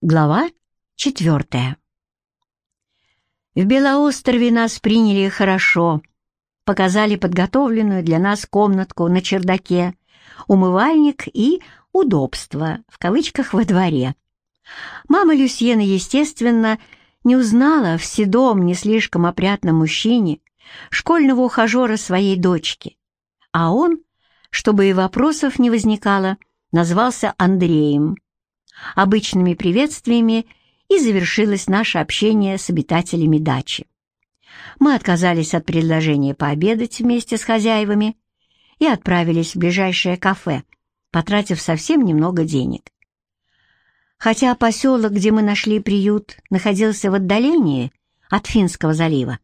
Глава четвертая. В Белоострове нас приняли хорошо, показали подготовленную для нас комнатку на чердаке, умывальник и «удобство» в кавычках во дворе. Мама Люсьена, естественно, не узнала в седом, не слишком опрятном мужчине школьного ухажера своей дочки, а он, чтобы и вопросов не возникало, назвался Андреем обычными приветствиями и завершилось наше общение с обитателями дачи. Мы отказались от предложения пообедать вместе с хозяевами и отправились в ближайшее кафе, потратив совсем немного денег. Хотя поселок, где мы нашли приют, находился в отдалении от Финского залива,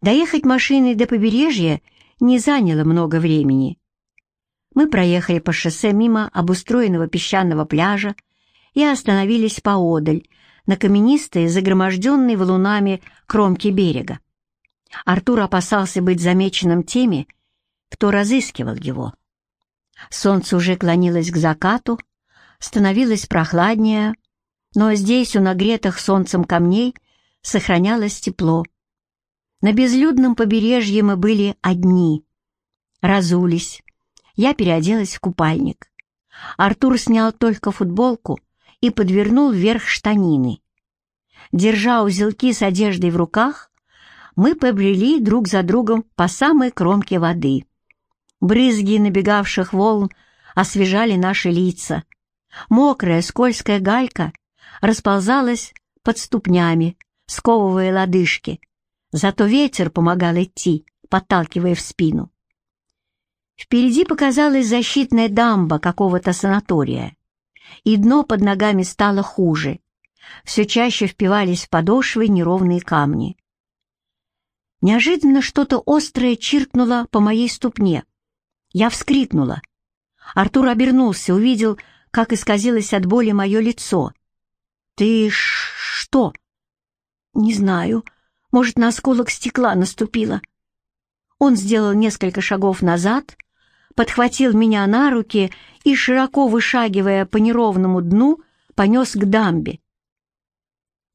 доехать машиной до побережья не заняло много времени. Мы проехали по шоссе мимо обустроенного песчаного пляжа, и остановились поодаль, на каменистой, загроможденной валунами кромке берега. Артур опасался быть замеченным теми, кто разыскивал его. Солнце уже клонилось к закату, становилось прохладнее, но здесь, у нагретых солнцем камней, сохранялось тепло. На безлюдном побережье мы были одни. Разулись. Я переоделась в купальник. Артур снял только футболку и подвернул вверх штанины. Держа узелки с одеждой в руках, мы побрели друг за другом по самой кромке воды. Брызги набегавших волн освежали наши лица. Мокрая скользкая галька расползалась под ступнями, сковывая лодыжки. Зато ветер помогал идти, подталкивая в спину. Впереди показалась защитная дамба какого-то санатория и дно под ногами стало хуже. Все чаще впивались в подошвы неровные камни. Неожиданно что-то острое чиркнуло по моей ступне. Я вскрикнула. Артур обернулся, увидел, как исказилось от боли мое лицо. «Ты что?» «Не знаю. Может, на осколок стекла наступила». Он сделал несколько шагов назад, подхватил меня на руки и, широко вышагивая по неровному дну, понес к дамбе.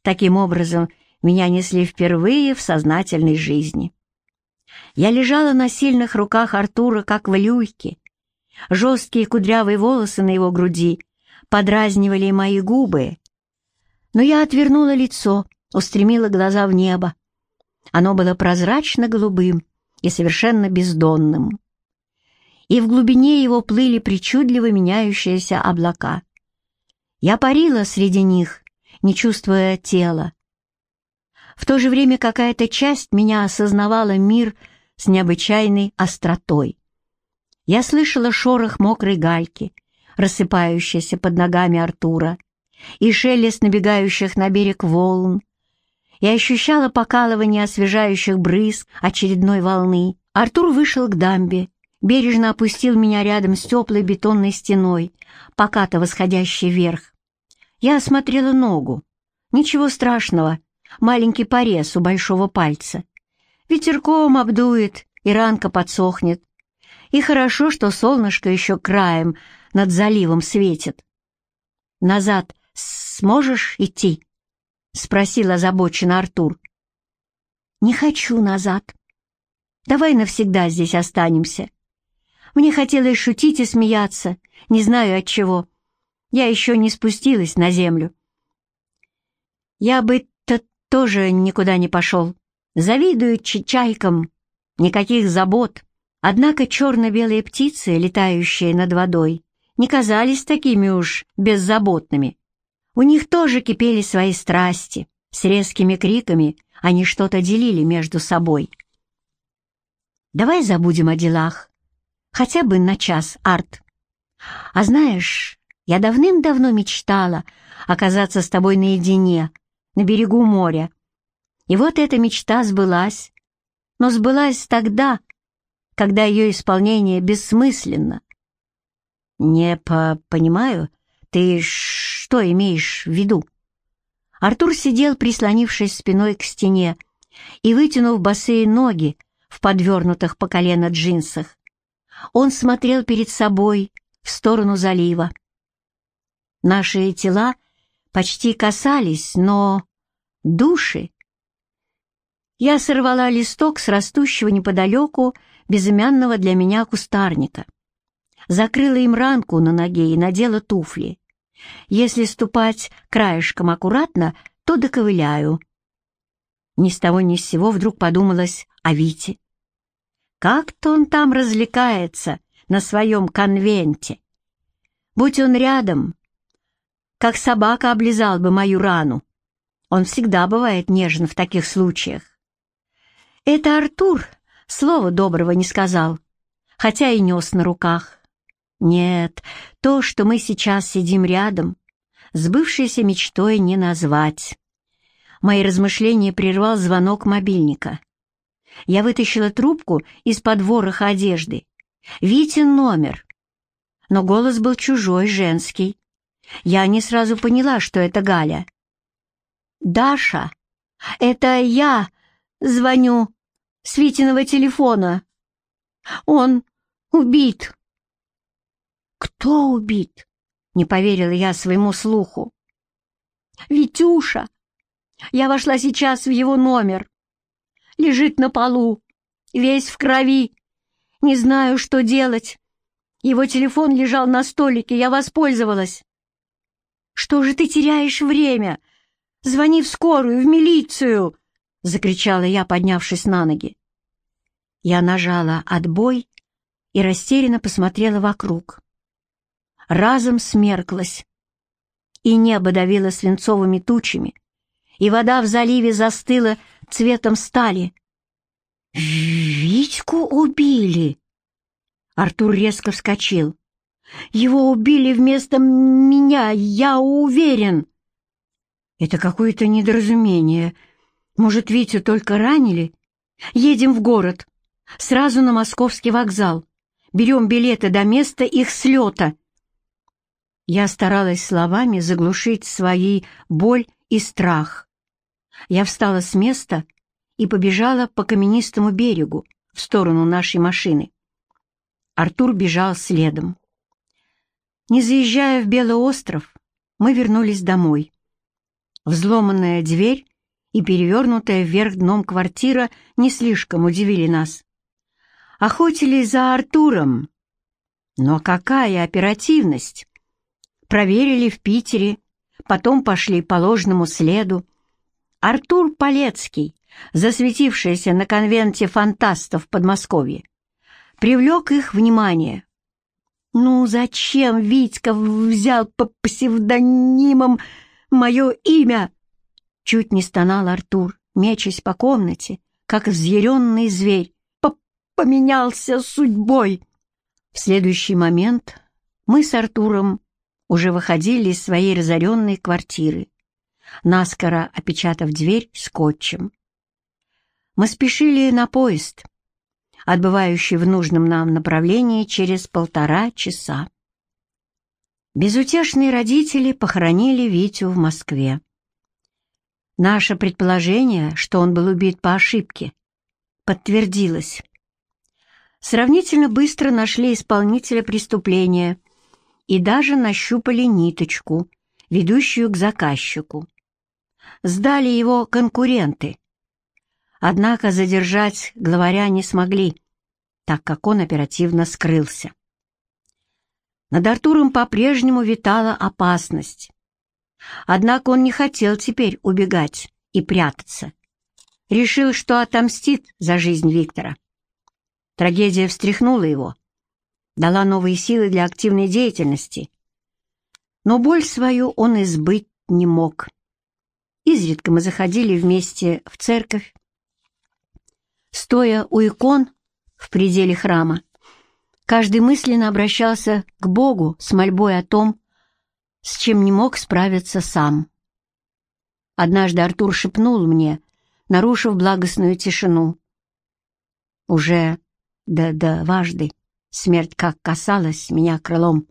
Таким образом, меня несли впервые в сознательной жизни. Я лежала на сильных руках Артура, как в люльке. Жесткие кудрявые волосы на его груди подразнивали мои губы. Но я отвернула лицо, устремила глаза в небо. Оно было прозрачно-голубым и совершенно бездонным и в глубине его плыли причудливо меняющиеся облака. Я парила среди них, не чувствуя тела. В то же время какая-то часть меня осознавала мир с необычайной остротой. Я слышала шорох мокрой гальки, рассыпающейся под ногами Артура, и шелест набегающих на берег волн, и ощущала покалывание освежающих брызг очередной волны. Артур вышел к дамбе бережно опустил меня рядом с теплой бетонной стеной, покато восходящей вверх. Я осмотрела ногу. Ничего страшного, маленький порез у большого пальца. Ветерком обдует, и ранка подсохнет. И хорошо, что солнышко еще краем над заливом светит. «Назад сможешь идти?» — спросил озабоченно Артур. «Не хочу назад. Давай навсегда здесь останемся. Мне хотелось шутить и смеяться, не знаю от чего. Я еще не спустилась на землю. Я бы-то тоже никуда не пошел. Завидую чайкам, никаких забот. Однако черно-белые птицы, летающие над водой, не казались такими уж беззаботными. У них тоже кипели свои страсти. С резкими криками они что-то делили между собой. «Давай забудем о делах Хотя бы на час, Арт. А знаешь, я давным-давно мечтала оказаться с тобой наедине, на берегу моря. И вот эта мечта сбылась. Но сбылась тогда, когда ее исполнение бессмысленно. Не по понимаю, ты что имеешь в виду? Артур сидел, прислонившись спиной к стене и вытянув босые ноги в подвернутых по колено джинсах. Он смотрел перед собой в сторону залива. Наши тела почти касались, но души... Я сорвала листок с растущего неподалеку безымянного для меня кустарника, закрыла им ранку на ноге и надела туфли. Если ступать краешком аккуратно, то доковыляю. Ни с того ни с сего вдруг подумалось о Вите. Как-то он там развлекается на своем конвенте. Будь он рядом, как собака облизал бы мою рану. Он всегда бывает нежен в таких случаях. Это Артур слова доброго не сказал, хотя и нес на руках. Нет, то, что мы сейчас сидим рядом, сбывшейся мечтой не назвать. Мои размышления прервал звонок мобильника. Я вытащила трубку из-под вороха одежды. Витин номер. Но голос был чужой, женский. Я не сразу поняла, что это Галя. «Даша, это я звоню с Витиного телефона. Он убит». «Кто убит?» — не поверила я своему слуху. «Витюша! Я вошла сейчас в его номер. Лежит на полу, весь в крови. Не знаю, что делать. Его телефон лежал на столике, я воспользовалась. «Что же ты теряешь время? Звони в скорую, в милицию!» — закричала я, поднявшись на ноги. Я нажала «отбой» и растерянно посмотрела вокруг разом смерклась, и небо давило свинцовыми тучами, и вода в заливе застыла цветом стали. «Витьку убили!» Артур резко вскочил. «Его убили вместо меня, я уверен!» «Это какое-то недоразумение. Может, Витю только ранили? Едем в город, сразу на московский вокзал. Берем билеты до места их слета». Я старалась словами заглушить свои боль и страх. Я встала с места и побежала по каменистому берегу в сторону нашей машины. Артур бежал следом. Не заезжая в Белый остров, мы вернулись домой. Взломанная дверь и перевернутая вверх дном квартира не слишком удивили нас. Охотились за Артуром. Но какая оперативность! проверили в Питере, потом пошли по ложному следу. Артур Полецкий, засветившийся на конвенте фантастов в Подмосковье, привлек их внимание. «Ну зачем Витька взял по псевдонимам мое имя?» Чуть не стонал Артур, мечась по комнате, как взъяренный зверь. П «Поменялся судьбой!» В следующий момент мы с Артуром уже выходили из своей разоренной квартиры, наскоро опечатав дверь скотчем. Мы спешили на поезд, отбывающий в нужном нам направлении через полтора часа. Безутешные родители похоронили Витю в Москве. Наше предположение, что он был убит по ошибке, подтвердилось. Сравнительно быстро нашли исполнителя преступления и даже нащупали ниточку, ведущую к заказчику. Сдали его конкуренты. Однако задержать главаря не смогли, так как он оперативно скрылся. Над Артуром по-прежнему витала опасность. Однако он не хотел теперь убегать и прятаться. Решил, что отомстит за жизнь Виктора. Трагедия встряхнула его, дала новые силы для активной деятельности. Но боль свою он избыть не мог. Изредка мы заходили вместе в церковь. Стоя у икон в пределе храма, каждый мысленно обращался к Богу с мольбой о том, с чем не мог справиться сам. Однажды Артур шепнул мне, нарушив благостную тишину. Уже да-да важды Смерть как касалась меня крылом.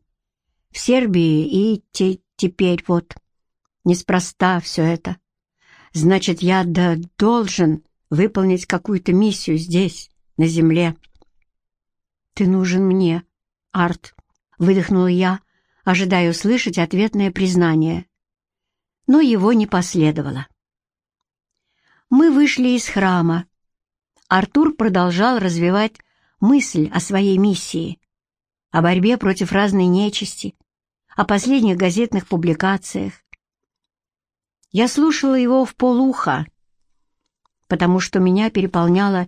В Сербии и те теперь вот. Неспроста все это. Значит, я да должен выполнить какую-то миссию здесь, на земле. «Ты нужен мне, Арт», — выдохнула я, ожидая услышать ответное признание. но его не последовало. Мы вышли из храма. Артур продолжал развивать мысль о своей миссии, о борьбе против разной нечисти, о последних газетных публикациях. Я слушала его в полуха, потому что меня переполняла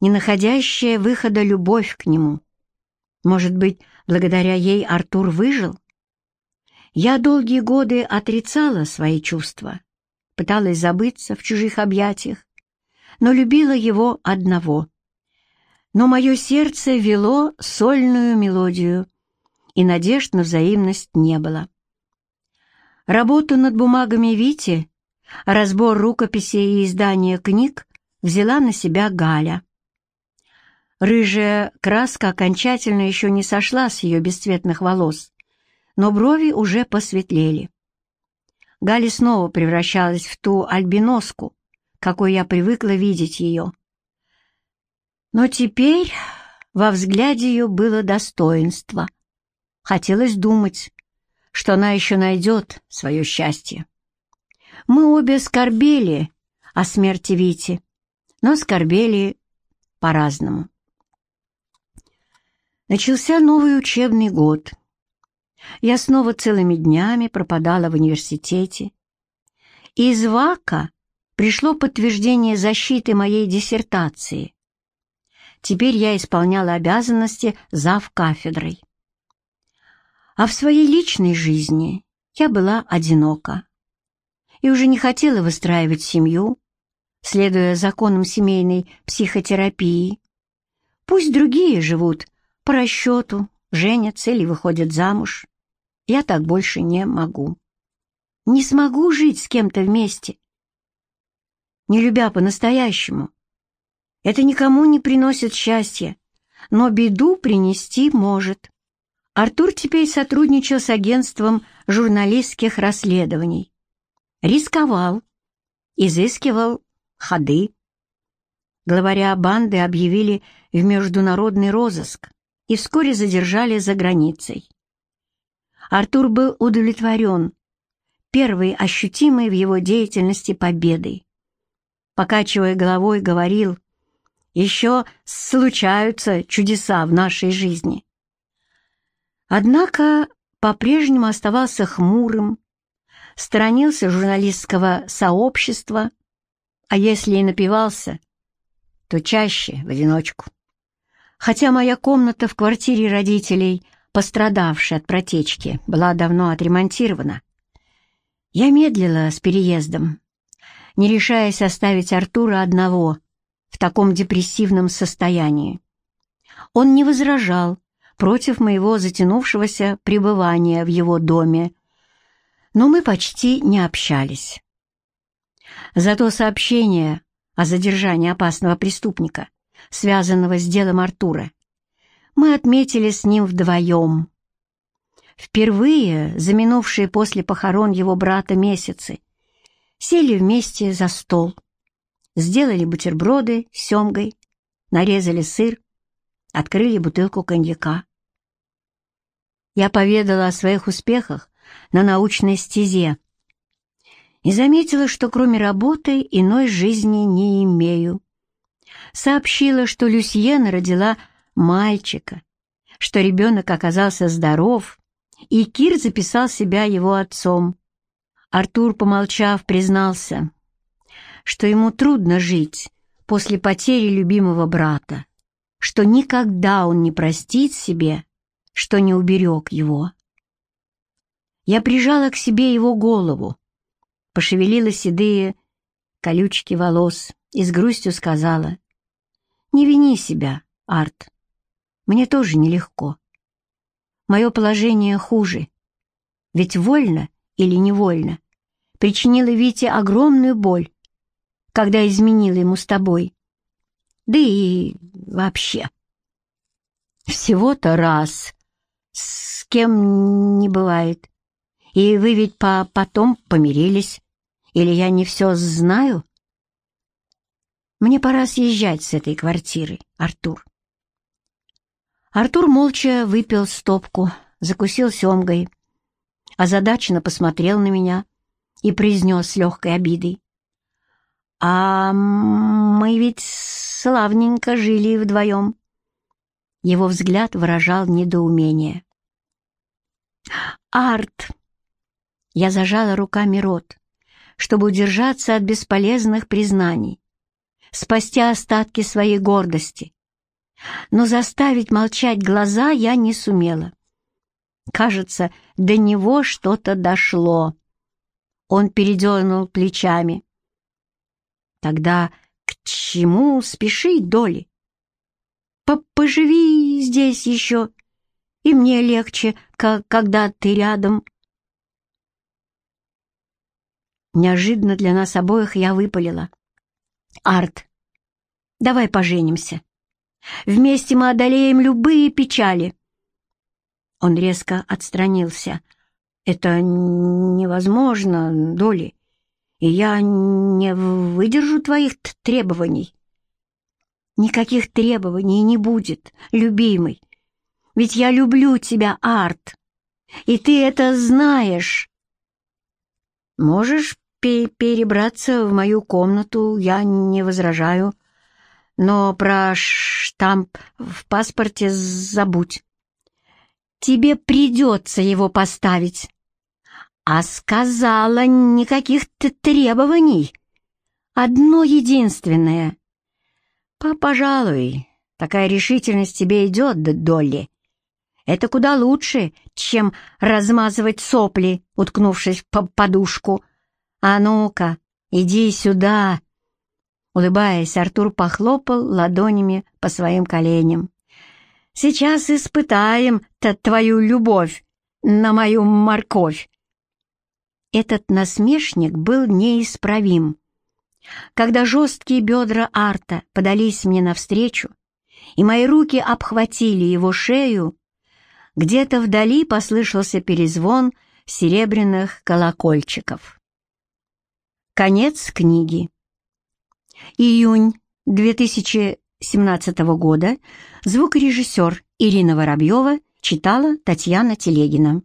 не находящая выхода любовь к нему. Может быть, благодаря ей Артур выжил? Я долгие годы отрицала свои чувства, пыталась забыться в чужих объятиях, но любила его одного. Но мое сердце вело сольную мелодию, и надежд на взаимность не было. Работу над бумагами Вити, разбор рукописей и издание книг взяла на себя Галя. Рыжая краска окончательно еще не сошла с ее бесцветных волос, но брови уже посветлели. Галя снова превращалась в ту альбиноску, какой я привыкла видеть ее. Но теперь во взгляде ее было достоинство. Хотелось думать, что она еще найдет свое счастье. Мы обе скорбели о смерти Вити, но скорбели по-разному. Начался новый учебный год. Я снова целыми днями пропадала в университете. Из ВАКа пришло подтверждение защиты моей диссертации. Теперь я исполняла обязанности зав кафедрой. А в своей личной жизни я была одинока и уже не хотела выстраивать семью, следуя законам семейной психотерапии. Пусть другие живут по расчету, женятся или выходят замуж. Я так больше не могу. Не смогу жить с кем-то вместе, не любя по-настоящему. Это никому не приносит счастья, но беду принести может. Артур теперь сотрудничал с агентством журналистских расследований. Рисковал, изыскивал ходы. Главаря банды объявили в международный розыск и вскоре задержали за границей. Артур был удовлетворен первой ощутимой в его деятельности победой. Покачивая головой, говорил, «Еще случаются чудеса в нашей жизни». Однако по-прежнему оставался хмурым, сторонился журналистского сообщества, а если и напивался, то чаще в одиночку. Хотя моя комната в квартире родителей, пострадавшая от протечки, была давно отремонтирована, я медлила с переездом, не решаясь оставить Артура одного в таком депрессивном состоянии. Он не возражал против моего затянувшегося пребывания в его доме, но мы почти не общались. Зато сообщение о задержании опасного преступника — связанного с делом Артура, мы отметили с ним вдвоем. Впервые, за минувшие после похорон его брата месяцы, сели вместе за стол, сделали бутерброды с семгой, нарезали сыр, открыли бутылку коньяка. Я поведала о своих успехах на научной стезе и заметила, что кроме работы иной жизни не имею сообщила, что Люсьена родила мальчика, что ребенок оказался здоров, и Кир записал себя его отцом. Артур, помолчав, признался, что ему трудно жить после потери любимого брата, что никогда он не простит себе, что не уберег его. Я прижала к себе его голову, пошевелила седые колючки волос и с грустью сказала, не вини себя, Арт. Мне тоже нелегко. Мое положение хуже. Ведь вольно или невольно причинила Вите огромную боль, когда изменила ему с тобой. Да и вообще. Всего-то раз. С кем не бывает. И вы ведь по потом помирились. Или я не все знаю? Мне пора съезжать с этой квартиры, Артур. Артур молча выпил стопку, закусил семгой, озадаченно посмотрел на меня и произнес с легкой обидой. «А мы ведь славненько жили вдвоем». Его взгляд выражал недоумение. «Арт!» Я зажала руками рот, чтобы удержаться от бесполезных признаний, спасти остатки своей гордости. Но заставить молчать глаза я не сумела. Кажется, до него что-то дошло. Он передернул плечами. Тогда к чему спешить, Доли? Поживи здесь еще, и мне легче, когда ты рядом. Неожиданно для нас обоих я выпалила. «Арт, давай поженимся. Вместе мы одолеем любые печали». Он резко отстранился. «Это невозможно, Доли, и я не выдержу твоих требований». «Никаких требований не будет, любимый. Ведь я люблю тебя, Арт, и ты это знаешь». «Можешь перебраться в мою комнату, я не возражаю, но про штамп в паспорте забудь. Тебе придется его поставить. А сказала никаких требований. Одно единственное. Пожалуй, такая решительность тебе идет, Долли. Это куда лучше, чем размазывать сопли, уткнувшись в подушку. А ну-ка, иди сюда!» Улыбаясь, Артур похлопал ладонями по своим коленям. «Сейчас испытаем-то твою любовь на мою морковь!» Этот насмешник был неисправим. Когда жесткие бедра Арта подались мне навстречу, и мои руки обхватили его шею, где-то вдали послышался перезвон серебряных колокольчиков. Конец книги. Июнь 2017 года. Звукорежиссер Ирина Воробьева читала Татьяна Телегина.